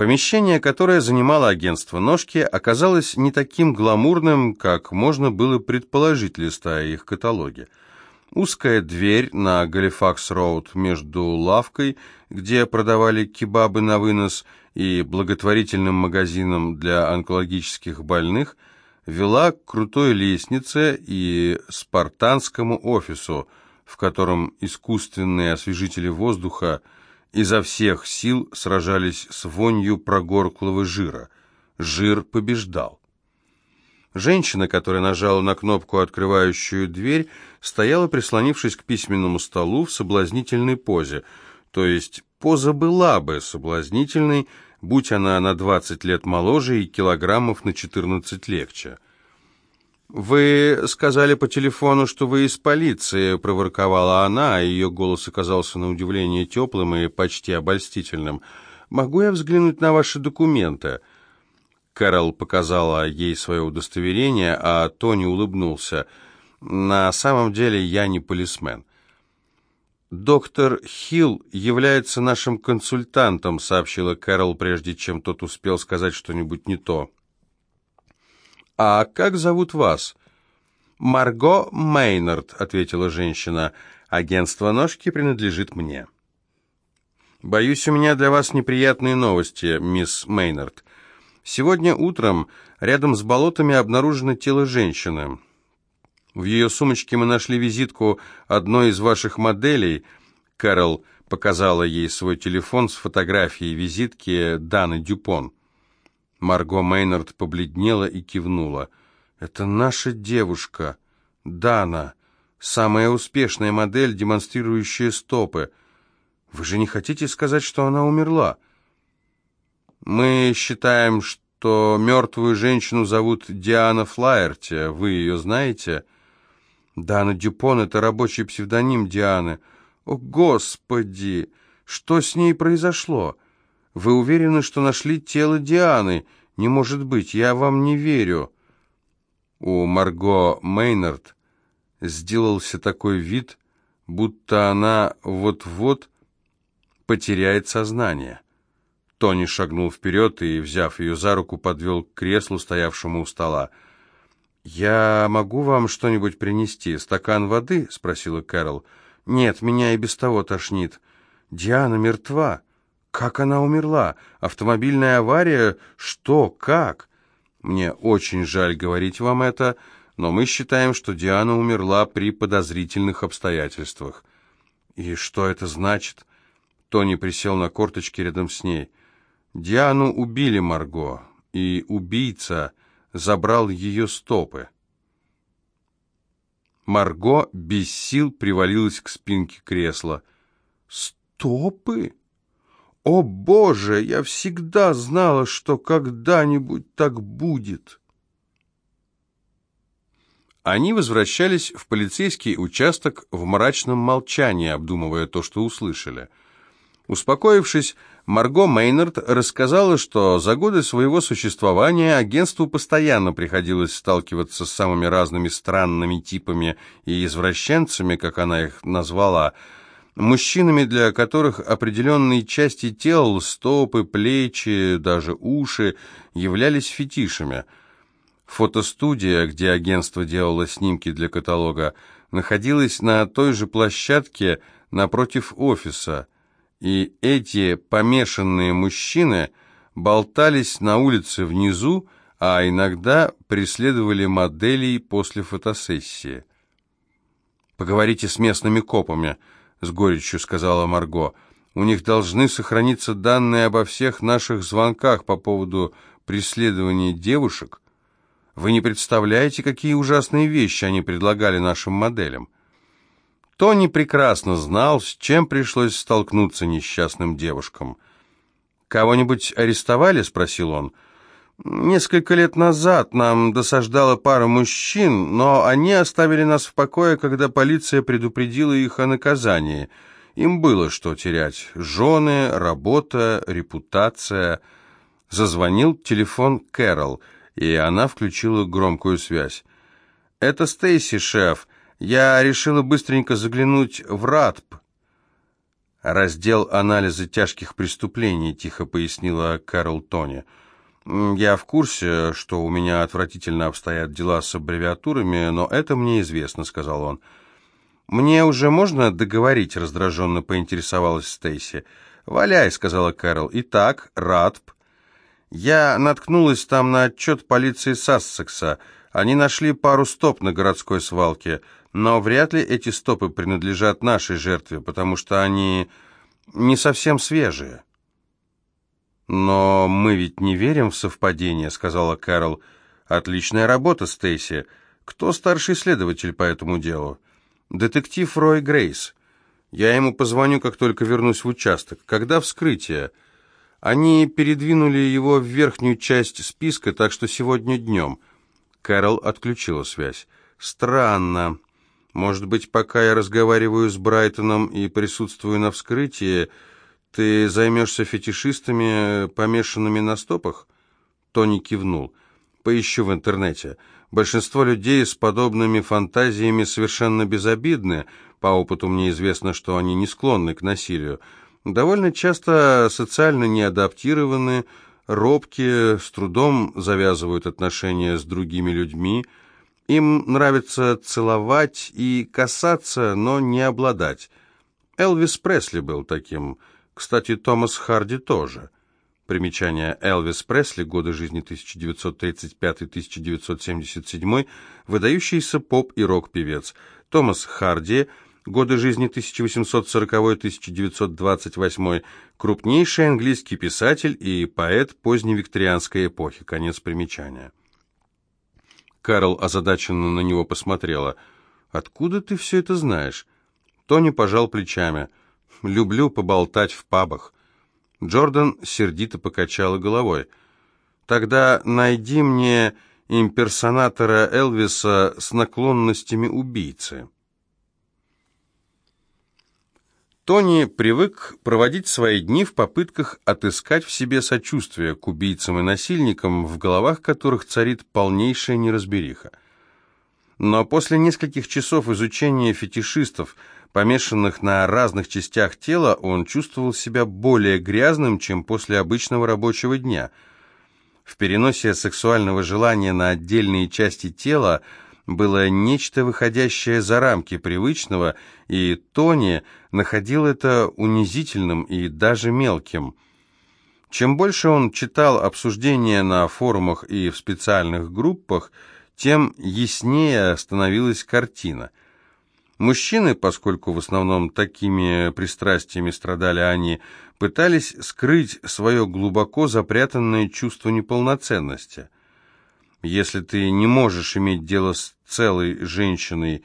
Помещение, которое занимало агентство «Ножки», оказалось не таким гламурным, как можно было предположить, листая их каталоги. Узкая дверь на Галифакс-роуд между лавкой, где продавали кебабы на вынос, и благотворительным магазином для онкологических больных, вела к крутой лестнице и спартанскому офису, в котором искусственные освежители воздуха – изо всех сил сражались с вонью прогорклого жира. Жир побеждал. Женщина, которая нажала на кнопку, открывающую дверь, стояла, прислонившись к письменному столу в соблазнительной позе. То есть поза была бы соблазнительной, будь она на 20 лет моложе и килограммов на 14 легче. «Вы сказали по телефону, что вы из полиции», — проворковала она, а ее голос оказался на удивление теплым и почти обольстительным. «Могу я взглянуть на ваши документы?» Кэрол показала ей свое удостоверение, а Тони улыбнулся. «На самом деле я не полисмен». «Доктор Хилл является нашим консультантом», — сообщила Кэрол, прежде чем тот успел сказать что-нибудь не то. «А как зовут вас?» «Марго Мейнард», — ответила женщина. «Агентство «Ножки» принадлежит мне». «Боюсь, у меня для вас неприятные новости, мисс Мейнард. Сегодня утром рядом с болотами обнаружено тело женщины. В ее сумочке мы нашли визитку одной из ваших моделей. Кэрол показала ей свой телефон с фотографией визитки Даны Дюпон. Марго Мейнард побледнела и кивнула. «Это наша девушка, Дана, самая успешная модель, демонстрирующая стопы. Вы же не хотите сказать, что она умерла?» «Мы считаем, что мертвую женщину зовут Диана Флаерти. Вы ее знаете?» «Дана Дюпон — это рабочий псевдоним Дианы. О, Господи! Что с ней произошло?» Вы уверены, что нашли тело Дианы? Не может быть, я вам не верю». У Марго Мейнард сделался такой вид, будто она вот-вот потеряет сознание. Тони шагнул вперед и, взяв ее за руку, подвел к креслу, стоявшему у стола. «Я могу вам что-нибудь принести? Стакан воды?» — спросила Кэрол. «Нет, меня и без того тошнит. Диана мертва». Как она умерла? Автомобильная авария? Что? Как? Мне очень жаль говорить вам это, но мы считаем, что Диана умерла при подозрительных обстоятельствах. И что это значит? Тони присел на корточки рядом с ней. Диану убили, Марго, и убийца забрал ее стопы. Марго без сил привалилась к спинке кресла. «Стопы?» «О, Боже, я всегда знала, что когда-нибудь так будет!» Они возвращались в полицейский участок в мрачном молчании, обдумывая то, что услышали. Успокоившись, Марго Мейнард рассказала, что за годы своего существования агентству постоянно приходилось сталкиваться с самыми разными странными типами и извращенцами, как она их назвала, мужчинами, для которых определенные части тел, стопы, плечи, даже уши, являлись фетишами. Фотостудия, где агентство делало снимки для каталога, находилась на той же площадке напротив офиса, и эти помешанные мужчины болтались на улице внизу, а иногда преследовали моделей после фотосессии. «Поговорите с местными копами», — с горечью сказала Марго. «У них должны сохраниться данные обо всех наших звонках по поводу преследования девушек. Вы не представляете, какие ужасные вещи они предлагали нашим моделям». Тони прекрасно знал, с чем пришлось столкнуться несчастным девушкам. «Кого-нибудь арестовали?» — спросил он. — Несколько лет назад нам досаждала пара мужчин, но они оставили нас в покое, когда полиция предупредила их о наказании. Им было что терять. Жены, работа, репутация. Зазвонил телефон Кэрол, и она включила громкую связь. «Это Стейси, шеф. Я решила быстренько заглянуть в РАДП. «Раздел анализа тяжких преступлений», — тихо пояснила Кэрол Тони. «Я в курсе, что у меня отвратительно обстоят дела с аббревиатурами, но это мне известно», — сказал он. «Мне уже можно договорить?» — раздраженно поинтересовалась Стейси. «Валяй», — сказала Кэрол. «Итак, РАДП». «Я наткнулась там на отчет полиции Сассекса. Они нашли пару стоп на городской свалке, но вряд ли эти стопы принадлежат нашей жертве, потому что они не совсем свежие». «Но мы ведь не верим в совпадение», — сказала Кэрол. «Отличная работа, Стейси. Кто старший следователь по этому делу?» «Детектив Рой Грейс. Я ему позвоню, как только вернусь в участок. Когда вскрытие?» Они передвинули его в верхнюю часть списка, так что сегодня днем. Кэрол отключила связь. «Странно. Может быть, пока я разговариваю с Брайтоном и присутствую на вскрытии, ты займешься фетишистами, помешанными на стопах?» Тони кивнул. «Поищу в интернете. Большинство людей с подобными фантазиями совершенно безобидны. По опыту мне известно, что они не склонны к насилию. Довольно часто социально неадаптированы, робкие, с трудом завязывают отношения с другими людьми. Им нравится целовать и касаться, но не обладать. Элвис Пресли был таким. Кстати, Томас Харди тоже. Примечание Элвис Пресли, годы жизни 1935-1977, выдающийся поп и рок-певец. Томас Харди – годы жизни 1840-1928, крупнейший английский писатель и поэт поздневикторианской эпохи. Конец примечания. Карл озадаченно на него посмотрела. «Откуда ты все это знаешь?» Тони пожал плечами. «Люблю поболтать в пабах». Джордан сердито покачала головой. «Тогда найди мне имперсонатора Элвиса с наклонностями убийцы». Тони привык проводить свои дни в попытках отыскать в себе сочувствие к убийцам и насильникам, в головах которых царит полнейшая неразбериха. Но после нескольких часов изучения фетишистов, помешанных на разных частях тела, он чувствовал себя более грязным, чем после обычного рабочего дня. В переносе сексуального желания на отдельные части тела – было нечто выходящее за рамки привычного, и Тони находил это унизительным и даже мелким. Чем больше он читал обсуждения на форумах и в специальных группах, тем яснее становилась картина. Мужчины, поскольку в основном такими пристрастиями страдали они, пытались скрыть свое глубоко запрятанное чувство неполноценности – если ты не можешь иметь дело с целой женщиной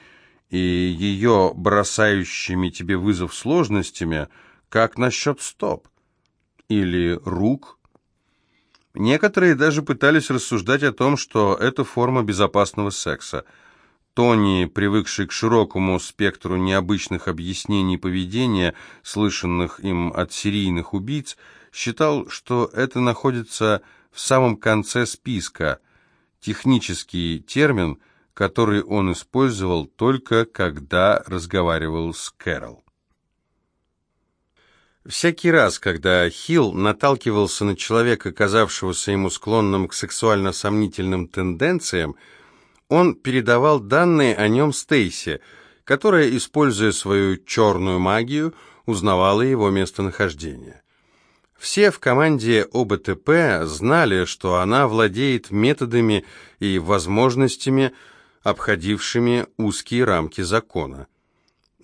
и ее бросающими тебе вызов сложностями, как насчет стоп? Или рук? Некоторые даже пытались рассуждать о том, что это форма безопасного секса. Тони, привыкший к широкому спектру необычных объяснений поведения, слышанных им от серийных убийц, считал, что это находится в самом конце списка – технический термин, который он использовал только когда разговаривал с Кэрол. Всякий раз, когда Хилл наталкивался на человека, казавшегося ему склонным к сексуально сомнительным тенденциям, он передавал данные о нем Стейси, которая, используя свою черную магию, узнавала его местонахождение. Все в команде ОБТП знали, что она владеет методами и возможностями, обходившими узкие рамки закона.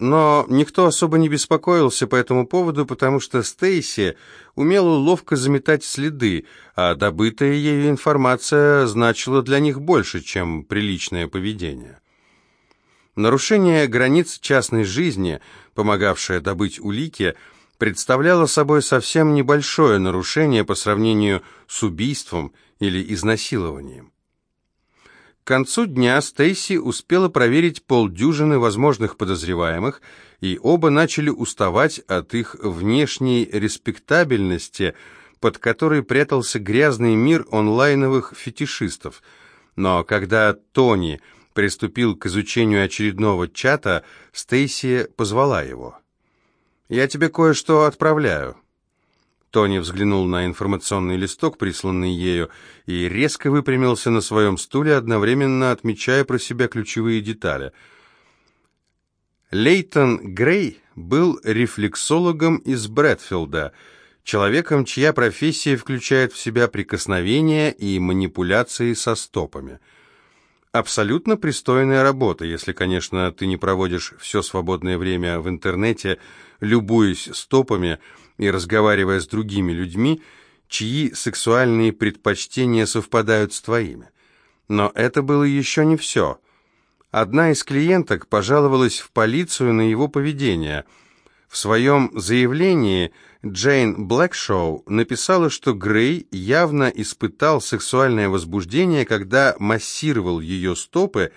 Но никто особо не беспокоился по этому поводу, потому что Стейси умела ловко заметать следы, а добытая ею информация значила для них больше, чем приличное поведение. Нарушение границ частной жизни, помогавшее добыть улики – представляло собой совсем небольшое нарушение по сравнению с убийством или изнасилованием. К концу дня Стейси успела проверить полдюжины возможных подозреваемых, и оба начали уставать от их внешней респектабельности, под которой прятался грязный мир онлайновых фетишистов. Но когда Тони приступил к изучению очередного чата, Стейси позвала его. «Я тебе кое-что отправляю». Тони взглянул на информационный листок, присланный ею, и резко выпрямился на своем стуле, одновременно отмечая про себя ключевые детали. Лейтон Грей был рефлексологом из Брэдфилда, человеком, чья профессия включает в себя прикосновения и манипуляции со стопами. Абсолютно пристойная работа, если, конечно, ты не проводишь все свободное время в интернете, любуясь стопами, и разговаривая с другими людьми, чьи сексуальные предпочтения совпадают с твоими. Но это было еще не все. Одна из клиенток пожаловалась в полицию на его поведение. В своем заявлении Джейн Блэкшоу написала, что Грей явно испытал сексуальное возбуждение, когда массировал ее стопы,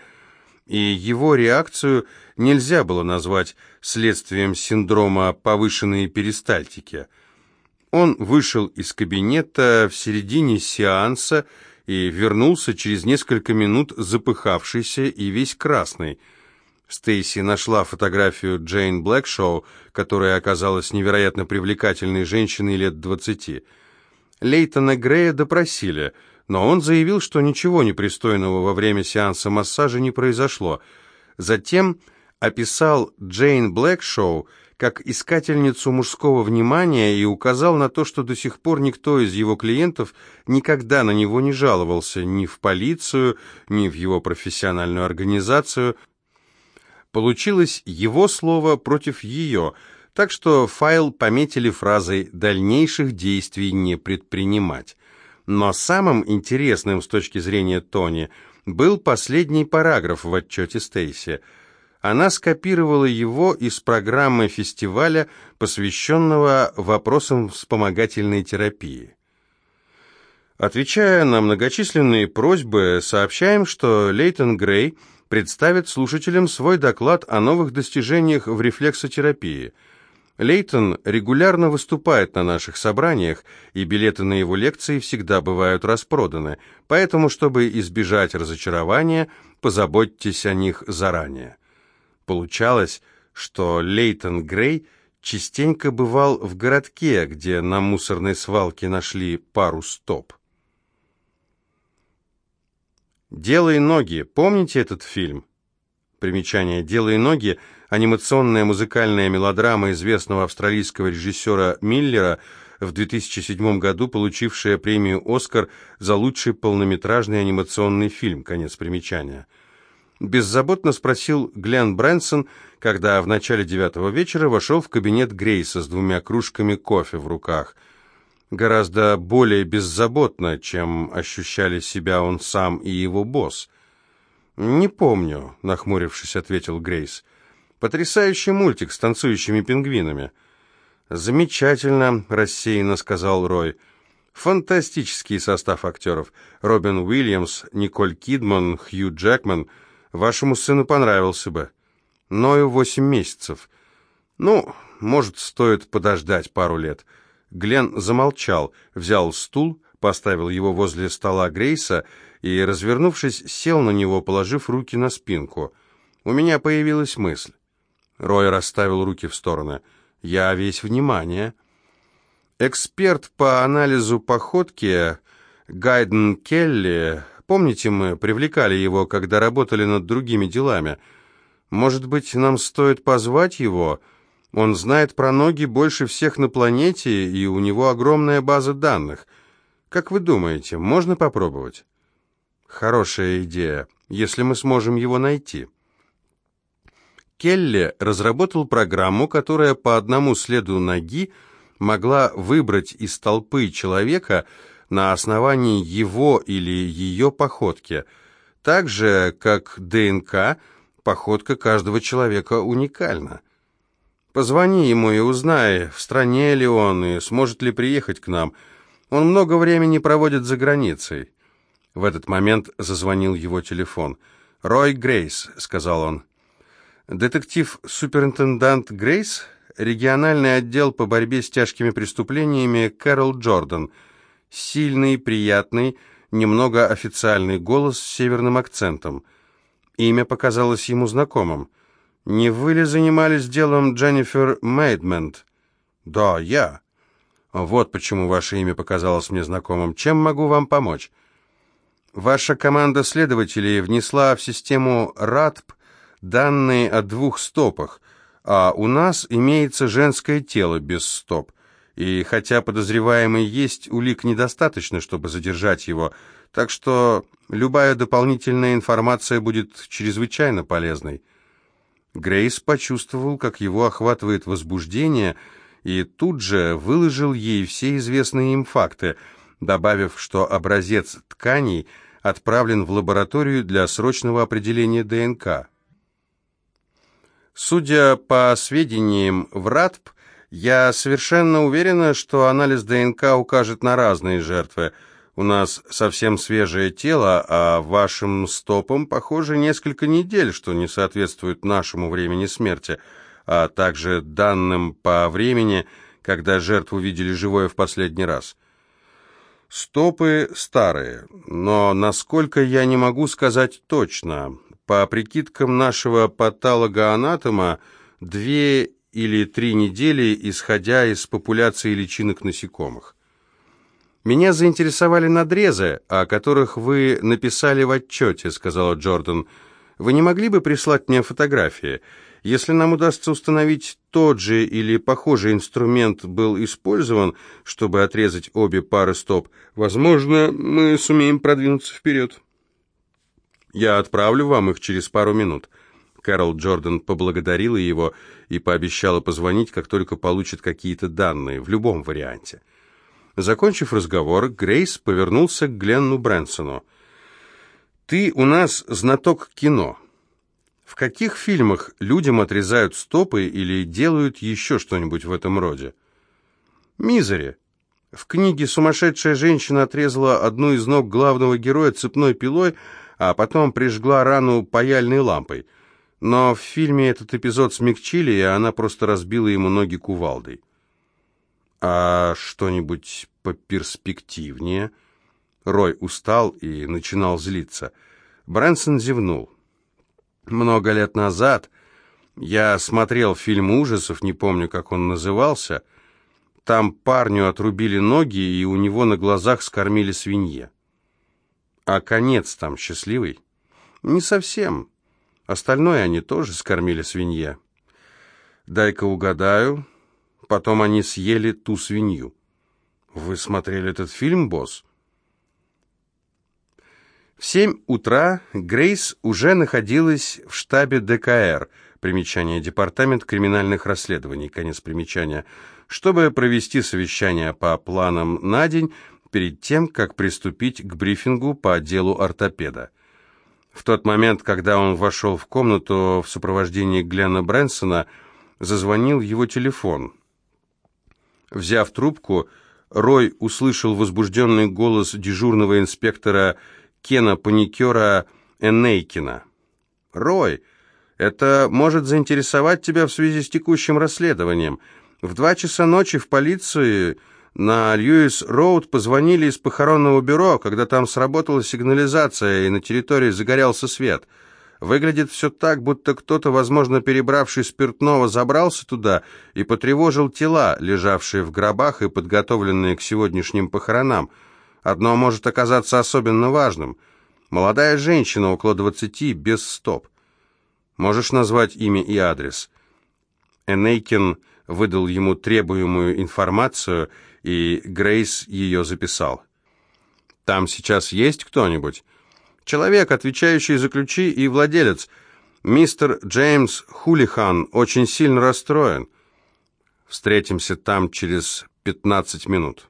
и его реакцию нельзя было назвать следствием синдрома повышенной перистальтики. Он вышел из кабинета в середине сеанса и вернулся через несколько минут запыхавшийся и весь красный. Стейси нашла фотографию Джейн Блэкшоу, которая оказалась невероятно привлекательной женщиной лет двадцати. Лейтона Грея допросили – но он заявил, что ничего непристойного во время сеанса массажа не произошло. Затем описал Джейн Блэкшоу как искательницу мужского внимания и указал на то, что до сих пор никто из его клиентов никогда на него не жаловался ни в полицию, ни в его профессиональную организацию. Получилось его слово против ее, так что файл пометили фразой «дальнейших действий не предпринимать». Но самым интересным с точки зрения Тони был последний параграф в отчете Стейси. Она скопировала его из программы фестиваля, посвященного вопросам вспомогательной терапии. Отвечая на многочисленные просьбы, сообщаем, что Лейтон Грей представит слушателям свой доклад о новых достижениях в рефлексотерапии – Лейтон регулярно выступает на наших собраниях, и билеты на его лекции всегда бывают распроданы, поэтому, чтобы избежать разочарования, позаботьтесь о них заранее. Получалось, что Лейтон Грей частенько бывал в городке, где на мусорной свалке нашли пару стоп. «Делай ноги». Помните этот фильм? Примечание «Делай ноги» анимационная музыкальная мелодрама известного австралийского режиссера Миллера, в 2007 году получившая премию «Оскар» за лучший полнометражный анимационный фильм. Конец примечания. Беззаботно спросил Глен Брэнсон, когда в начале девятого вечера вошел в кабинет Грейса с двумя кружками кофе в руках. Гораздо более беззаботно, чем ощущали себя он сам и его босс. «Не помню», — нахмурившись, ответил Грейс. Потрясающий мультик с танцующими пингвинами. Замечательно, рассеянно сказал Рой. Фантастический состав актеров. Робин Уильямс, Николь Кидман, Хью Джекман. Вашему сыну понравился бы. Ною восемь месяцев. Ну, может, стоит подождать пару лет. Глен замолчал, взял стул, поставил его возле стола Грейса и, развернувшись, сел на него, положив руки на спинку. У меня появилась мысль. Рой расставил руки в стороны. «Я весь внимание». Эксперт по анализу походки Гайден Келли, помните, мы привлекали его, когда работали над другими делами. Может быть, нам стоит позвать его? Он знает про ноги больше всех на планете, и у него огромная база данных. Как вы думаете, можно попробовать? Хорошая идея, если мы сможем его найти. Келли разработал программу, которая по одному следу ноги могла выбрать из толпы человека на основании его или ее походки. Так же, как ДНК, походка каждого человека уникальна. Позвони ему и узнай, в стране ли он и сможет ли приехать к нам. Он много времени проводит за границей. В этот момент зазвонил его телефон. «Рой Грейс», — сказал он. Детектив-суперинтендант Грейс, региональный отдел по борьбе с тяжкими преступлениями Кэрол Джордан. Сильный, приятный, немного официальный голос с северным акцентом. Имя показалось ему знакомым. «Не вы ли занимались делом Дженнифер Мейдмент?» «Да, я». «Вот почему ваше имя показалось мне знакомым. Чем могу вам помочь?» «Ваша команда следователей внесла в систему РАТП данные о двух стопах, а у нас имеется женское тело без стоп. И хотя подозреваемый есть, улик недостаточно, чтобы задержать его, так что любая дополнительная информация будет чрезвычайно полезной». Грейс почувствовал, как его охватывает возбуждение, и тут же выложил ей все известные им факты, добавив, что образец тканей отправлен в лабораторию для срочного определения ДНК. Судя по сведениям в РАТП, я совершенно уверена, что анализ ДНК укажет на разные жертвы – у нас совсем свежее тело, а вашим стопам, похоже, несколько недель, что не соответствует нашему времени смерти, а также данным по времени, когда жертву видели живое в последний раз. Стопы старые, но насколько я не могу сказать точно. По прикидкам нашего патологоанатома, две или три недели, исходя из популяции личинок насекомых. «Меня заинтересовали надрезы, о которых вы написали в отчете», — сказала Джордан. «Вы не могли бы прислать мне фотографии? Если нам удастся установить тот же или похожий инструмент был использован, чтобы отрезать обе пары стоп, возможно, мы сумеем продвинуться вперед». «Я отправлю вам их через пару минут». Кэрол Джордан поблагодарила его и пообещала позвонить, как только получит какие-то данные, в любом варианте. Закончив разговор, Грейс повернулся к Гленну Брэнсону. «Ты у нас знаток кино. В каких фильмах людям отрезают стопы или делают еще что-нибудь в этом роде?» «Мизери. В книге «Сумасшедшая женщина» отрезала одну из ног главного героя цепной пилой, а потом прижгла рану паяльной лампой. Но в фильме этот эпизод смягчили, и она просто разбила ему ноги кувалдой. «А что-нибудь поперспективнее?» Рой устал и начинал злиться. Брэнсон зевнул. «Много лет назад я смотрел фильм ужасов, не помню, как он назывался. Там парню отрубили ноги, и у него на глазах скормили свинье. А конец там счастливый? Не совсем. Остальное они тоже скормили свинье. Дай-ка угадаю, Потом они съели ту свинью. Вы смотрели этот фильм, босс? В семь утра Грейс уже находилась в штабе ДКР, примечание Департамент криминальных расследований, конец примечания, чтобы провести совещание по планам на день перед тем, как приступить к брифингу по делу ортопеда. В тот момент, когда он вошел в комнату в сопровождении Глена Брэнсона, зазвонил его телефон. Взяв трубку, Рой услышал возбужденный голос дежурного инспектора Кена Паникера Энейкина. «Рой, это может заинтересовать тебя в связи с текущим расследованием. В два часа ночи в полиции на Льюис-Роуд позвонили из похоронного бюро, когда там сработала сигнализация и на территории загорелся свет». Выглядит все так, будто кто-то, возможно, перебравший спиртного, забрался туда и потревожил тела, лежавшие в гробах и подготовленные к сегодняшним похоронам. Одно может оказаться особенно важным. Молодая женщина, около двадцати, без стоп. Можешь назвать имя и адрес?» Энейкин выдал ему требуемую информацию, и Грейс ее записал. «Там сейчас есть кто-нибудь?» Человек, отвечающий за ключи и владелец. Мистер Джеймс Хулихан очень сильно расстроен. Встретимся там через 15 минут.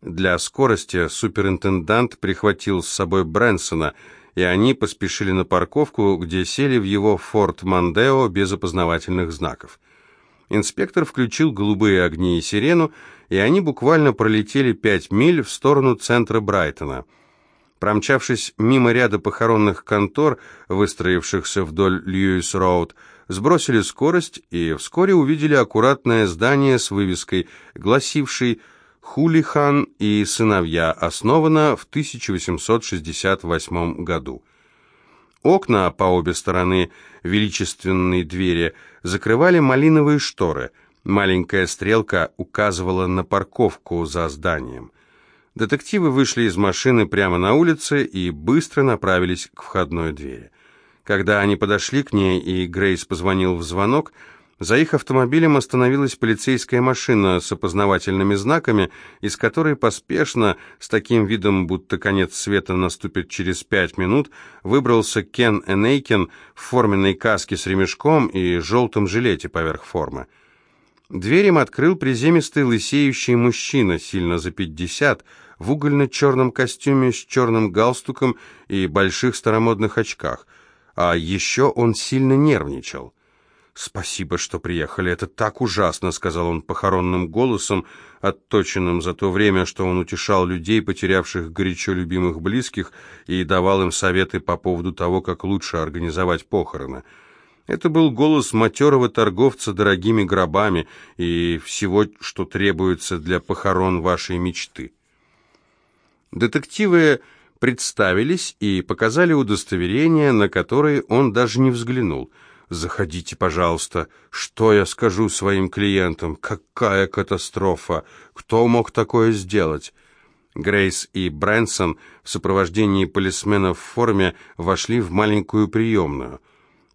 Для скорости суперинтендант прихватил с собой Брэнсона, и они поспешили на парковку, где сели в его «Форд Мандео» без опознавательных знаков. Инспектор включил голубые огни и сирену, и они буквально пролетели пять миль в сторону центра Брайтона – Промчавшись мимо ряда похоронных контор, выстроившихся вдоль Льюис-Роуд, сбросили скорость и вскоре увидели аккуратное здание с вывеской, гласившей «Хулихан и сыновья», основано в 1868 году. Окна по обе стороны величественной двери закрывали малиновые шторы. Маленькая стрелка указывала на парковку за зданием. Детективы вышли из машины прямо на улице и быстро направились к входной двери. Когда они подошли к ней, и Грейс позвонил в звонок, за их автомобилем остановилась полицейская машина с опознавательными знаками, из которой поспешно, с таким видом, будто конец света наступит через пять минут, выбрался Кен Энейкен в форменной каске с ремешком и желтом жилете поверх формы. Дверь им открыл приземистый лысеющий мужчина, сильно за пятьдесят, в угольно-черном костюме с черным галстуком и больших старомодных очках. А еще он сильно нервничал. «Спасибо, что приехали. Это так ужасно», — сказал он похоронным голосом, отточенным за то время, что он утешал людей, потерявших горячо любимых близких, и давал им советы по поводу того, как лучше организовать похороны. Это был голос матерого торговца дорогими гробами и всего, что требуется для похорон вашей мечты. Детективы представились и показали удостоверение, на которое он даже не взглянул — «Заходите, пожалуйста. Что я скажу своим клиентам? Какая катастрофа! Кто мог такое сделать?» Грейс и Брэнсон в сопровождении полисмена в форме вошли в маленькую приемную.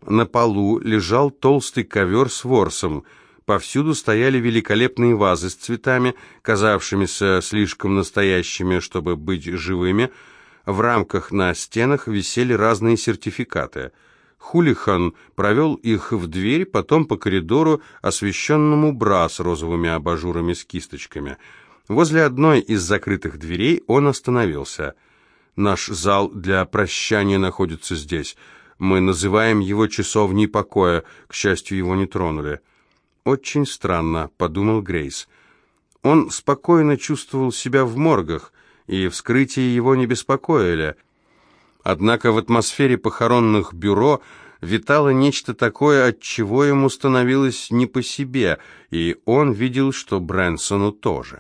На полу лежал толстый ковер с ворсом. Повсюду стояли великолепные вазы с цветами, казавшимися слишком настоящими, чтобы быть живыми. В рамках на стенах висели разные сертификаты – Хулихан провел их в дверь, потом по коридору, освещенному бра с розовыми абажурами с кисточками. Возле одной из закрытых дверей он остановился. «Наш зал для прощания находится здесь. Мы называем его часовней покоя. К счастью, его не тронули». «Очень странно», — подумал Грейс. Он спокойно чувствовал себя в моргах, и вскрытие его не беспокоили — Однако в атмосфере похоронных бюро витало нечто такое, от чего ему становилось не по себе, и он видел, что Брэнсону тоже.